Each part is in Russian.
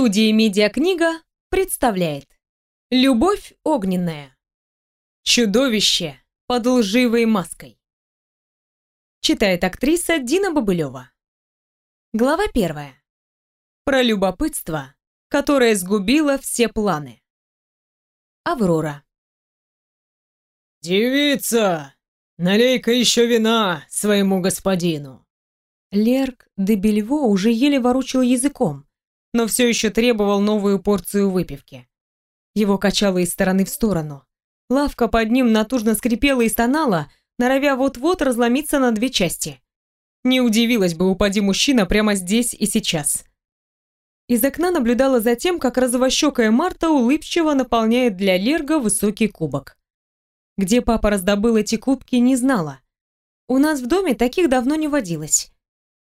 Студия «Медиакнига» представляет Любовь огненная. Чудовище под лживой маской. Читает актриса Дина Бобылева. Глава первая. Про любопытство, которое сгубило все планы. Аврора. «Девица, налей-ка еще вина своему господину!» Лерк де Бельво уже еле ворочил языком, но все еще требовал новую порцию выпивки. Его качало из стороны в сторону. Лавка под ним натужно скрипела и стонала, норовя вот-вот разломиться на две части. Не удивилась бы, упади мужчина прямо здесь и сейчас. Из окна наблюдала за тем, как розовощекая Марта улыбчиво наполняет для Лерга высокий кубок. Где папа раздобыл эти кубки, не знала. У нас в доме таких давно не водилось.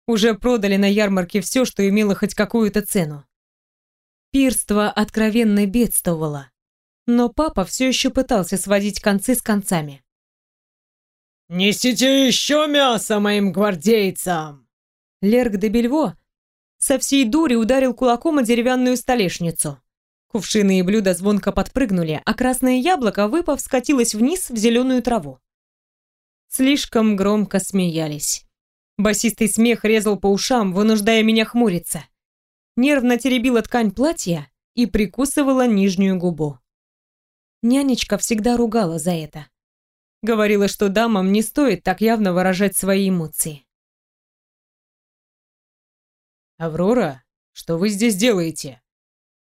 Уже продали на ярмарке все, что имело хоть какую-то цену. Пирство откровенно бедствовало. Но папа все еще пытался сводить концы с концами. «Несите еще мясо моим гвардейцам!» Лерк де Бельво со всей дури ударил кулаком о деревянную столешницу. Кувшины и блюда звонко подпрыгнули, а красное яблоко, выпав, скатилось вниз в зеленую траву. Слишком громко смеялись. Басистый смех резал по ушам, вынуждая меня хмуриться. Нервно теребила ткань платья и прикусывала нижнюю губу. Нянечка всегда ругала за это. Говорила, что дамам не стоит так явно выражать свои эмоции. «Аврора, что вы здесь делаете?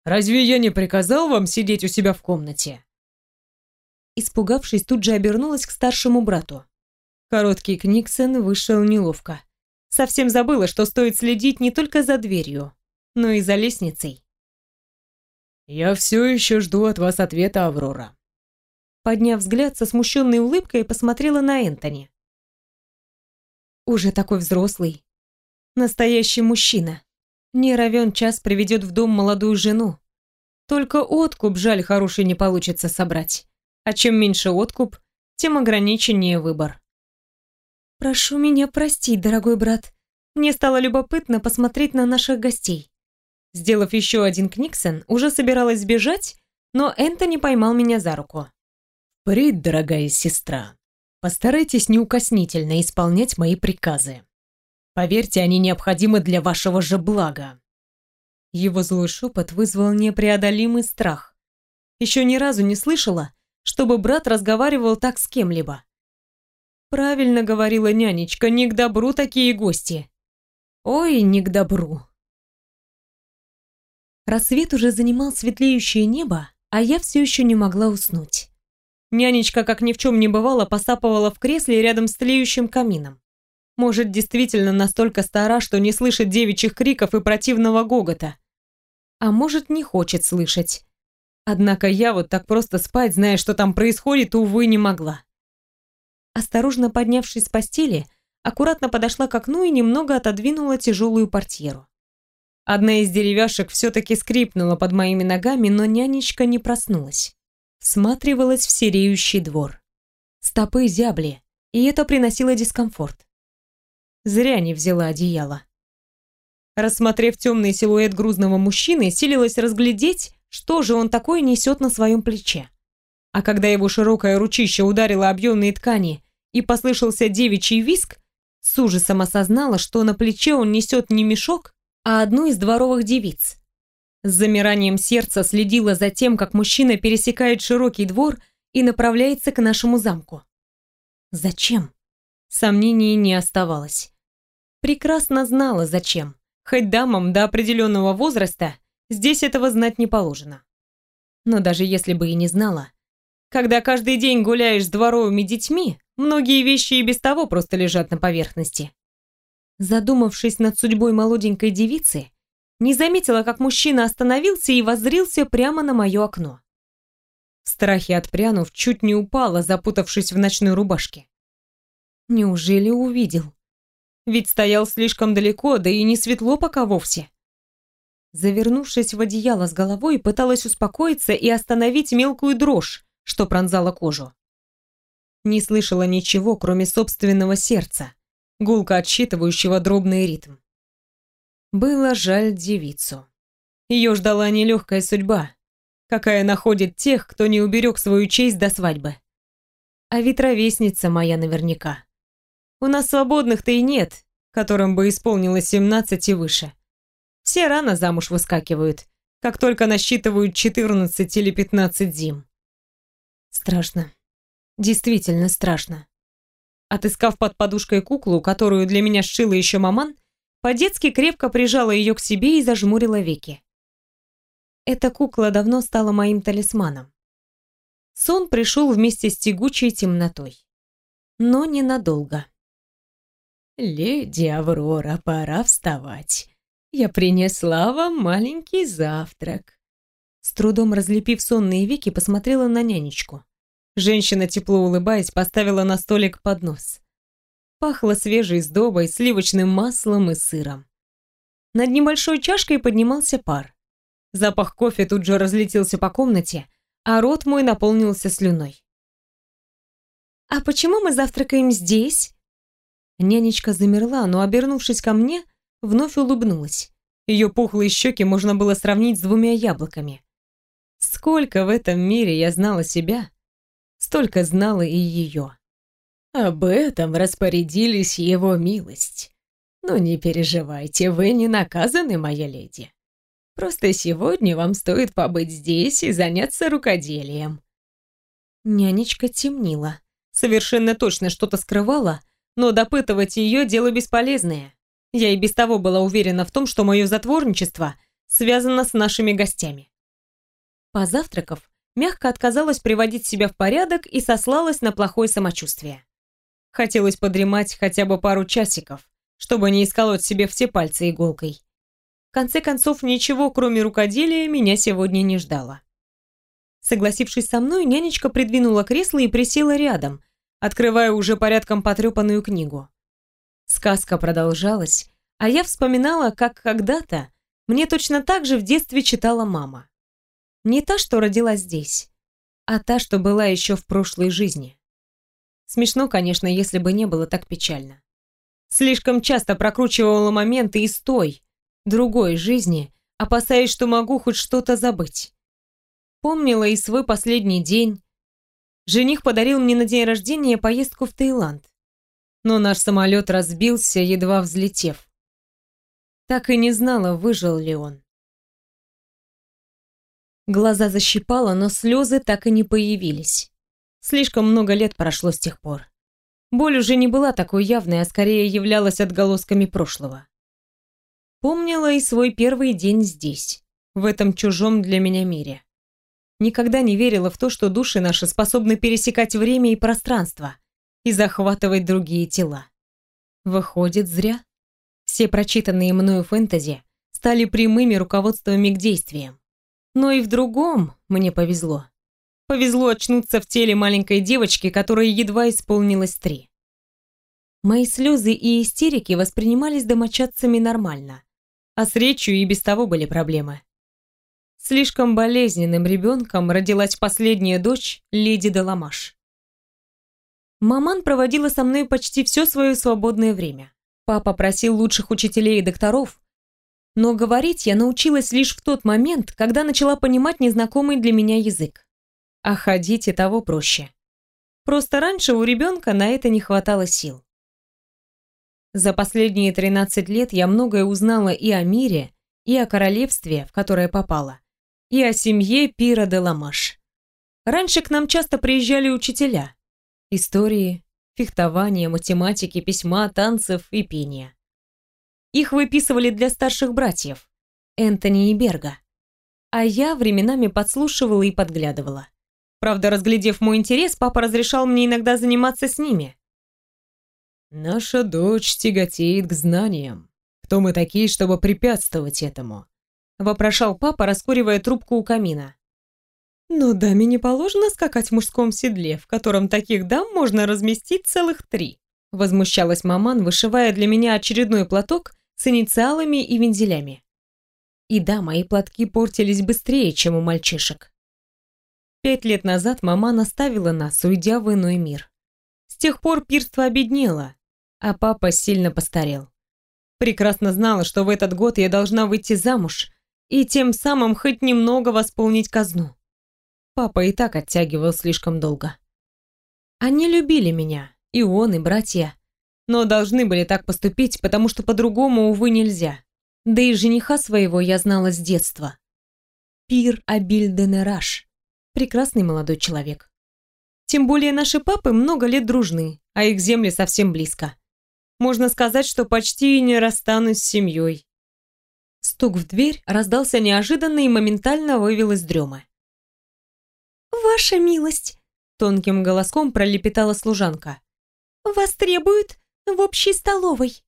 Разве я не приказал вам сидеть у себя в комнате?» Испугавшись, тут же обернулась к старшему брату. Короткий Книксон вышел неловко. Совсем забыла, что стоит следить не только за дверью, но и за лестницей. «Я все еще жду от вас ответа, Аврора». Подняв взгляд со смущенной улыбкой, посмотрела на Энтони. Уже такой взрослый. Настоящий мужчина. Не равен час приведет в дом молодую жену. Только откуп, жаль, хороший не получится собрать. А чем меньше откуп, тем ограниченнее выбор. «Прошу меня простить, дорогой брат. Мне стало любопытно посмотреть на наших гостей». Сделав еще один книксон, уже собиралась сбежать, но Энтони поймал меня за руку. «Впредь, дорогая сестра, постарайтесь неукоснительно исполнять мои приказы. Поверьте, они необходимы для вашего же блага». Его злой шепот вызвал непреодолимый страх. Еще ни разу не слышала, чтобы брат разговаривал так с кем-либо. Правильно говорила нянечка, не к добру такие гости. Ой, не к добру. Рассвет уже занимал светлеющее небо, а я все еще не могла уснуть. Нянечка, как ни в чем не бывало, посапывала в кресле рядом с тлеющим камином. Может, действительно настолько стара, что не слышит девичьих криков и противного гогота. А может, не хочет слышать. Однако я вот так просто спать, зная, что там происходит, увы, не могла. Осторожно поднявшись с постели, аккуратно подошла к окну и немного отодвинула тяжелую портьеру. Одна из деревяшек все-таки скрипнула под моими ногами, но нянечка не проснулась. Всматривалась в сереющий двор. Стопы зябли, и это приносило дискомфорт. Зря не взяла одеяло. Рассмотрев темный силуэт грузного мужчины, силилась разглядеть, что же он такое несет на своем плече. А когда его широкое ручище ударило объемные ткани и послышался девичий виск, с ужасом осознала, что на плече он несет не мешок, а одну из дворовых девиц. С замиранием сердца следила за тем, как мужчина пересекает широкий двор и направляется к нашему замку. Зачем? Сомнений не оставалось. Прекрасно знала, зачем. Хоть дамам до определенного возраста здесь этого знать не положено. Но даже если бы и не знала, когда каждый день гуляешь с дворовыми детьми, многие вещи и без того просто лежат на поверхности. Задумавшись над судьбой молоденькой девицы, не заметила, как мужчина остановился и воззрился прямо на мое окно. В страхе отпрянув, чуть не упала, запутавшись в ночной рубашке. Неужели увидел? Ведь стоял слишком далеко, да и не светло пока вовсе. Завернувшись в одеяло с головой, пыталась успокоиться и остановить мелкую дрожь, что пронзало кожу. Не слышала ничего, кроме собственного сердца, гулко отсчитывающего дробный ритм. Было жаль девицу. Ее ждала нелегкая судьба, какая находит тех, кто не уберег свою честь до свадьбы. А ведь ровесница моя наверняка. У нас свободных-то и нет, которым бы исполнилось 17 и выше. Все рано замуж выскакивают, как только насчитывают 14 или 15 зим. Страшно. Действительно страшно. Отыскав под подушкой куклу, которую для меня сшила еще маман, по-детски крепко прижала ее к себе и зажмурила веки. Эта кукла давно стала моим талисманом. Сон пришел вместе с тягучей темнотой. Но ненадолго. «Леди Аврора, пора вставать. Я принесла вам маленький завтрак». С трудом разлепив сонные веки, посмотрела на нянечку. Женщина, тепло улыбаясь, поставила на столик поднос. Пахло свежей сдобой, сливочным маслом и сыром. Над небольшой чашкой поднимался пар. Запах кофе тут же разлетелся по комнате, а рот мой наполнился слюной. «А почему мы завтракаем здесь?» Нянечка замерла, но, обернувшись ко мне, вновь улыбнулась. Ее пухлые щеки можно было сравнить с двумя яблоками. Сколько в этом мире я знала себя, столько знала и ее. Об этом распорядились его милость. Но не переживайте, вы не наказаны, моя леди. Просто сегодня вам стоит побыть здесь и заняться рукоделием. Нянечка темнила. Совершенно точно что-то скрывала, но допытывать ее дело бесполезное. Я и без того была уверена в том, что мое затворничество связано с нашими гостями. Позавтракав, мягко отказалась приводить себя в порядок и сослалась на плохое самочувствие. Хотелось подремать хотя бы пару часиков, чтобы не исколоть себе все пальцы иголкой. В конце концов, ничего, кроме рукоделия, меня сегодня не ждало. Согласившись со мной, нянечка придвинула кресло и присела рядом, открывая уже порядком потрепанную книгу. Сказка продолжалась, а я вспоминала, как когда-то мне точно так же в детстве читала мама. Не та, что родилась здесь, а та, что была еще в прошлой жизни. Смешно, конечно, если бы не было так печально. Слишком часто прокручивала моменты из той, другой жизни, опасаясь, что могу хоть что-то забыть. Помнила и свой последний день, Жених подарил мне на день рождения поездку в Таиланд. Но наш самолет разбился, едва взлетев. Так и не знала, выжил ли он. Глаза защипало, но слезы так и не появились. Слишком много лет прошло с тех пор. Боль уже не была такой явной, а скорее являлась отголосками прошлого. Помнила и свой первый день здесь, в этом чужом для меня мире никогда не верила в то, что души наши способны пересекать время и пространство и захватывать другие тела. Выходит, зря. Все прочитанные мною фэнтези стали прямыми руководствами к действиям. Но и в другом мне повезло. Повезло очнуться в теле маленькой девочки, которой едва исполнилось три. Мои слезы и истерики воспринимались домочадцами нормально, а с речью и без того были проблемы. Слишком болезненным ребенком родилась последняя дочь леди Деламаш. Маман проводила со мной почти все свое свободное время. Папа просил лучших учителей и докторов, но говорить я научилась лишь в тот момент, когда начала понимать незнакомый для меня язык. А ходить и того проще. Просто раньше у ребенка на это не хватало сил. За последние 13 лет я многое узнала и о мире, и о королевстве, в которое попала, и о семье Пира де Ламаш. Раньше к нам часто приезжали учителя. Истории, фехтования, математики, письма, танцев и пения. Их выписывали для старших братьев, Энтони и Берга. А я временами подслушивала и подглядывала. Правда, разглядев мой интерес, папа разрешал мне иногда заниматься с ними. «Наша дочь тяготеет к знаниям. Кто мы такие, чтобы препятствовать этому?» вопрошал папа, раскуривая трубку у камина. «Но даме не положено скакать в мужском седле, в котором таких дам можно разместить целых три», возмущалась маман, вышивая для меня очередной платок с инициалами и вензелями. И да, мои платки портились быстрее, чем у мальчишек. Пять лет назад мама наставила нас, уйдя в иной мир. С тех пор пирство обеднело, а папа сильно постарел. Прекрасно знала, что в этот год я должна выйти замуж, и тем самым хоть немного восполнить казну. Папа и так оттягивал слишком долго. Они любили меня, и он, и братья, но должны были так поступить, потому что по-другому, увы, нельзя. Да и жениха своего я знала с детства. Пир Абиль Денераш. Прекрасный молодой человек. Тем более наши папы много лет дружны, а их земли совсем близко. Можно сказать, что почти не расстанусь с семьей. Стук в дверь раздался неожиданно и моментально вывел из дремы. «Ваша милость!» — тонким голоском пролепетала служанка. «Вас требуют в общей столовой».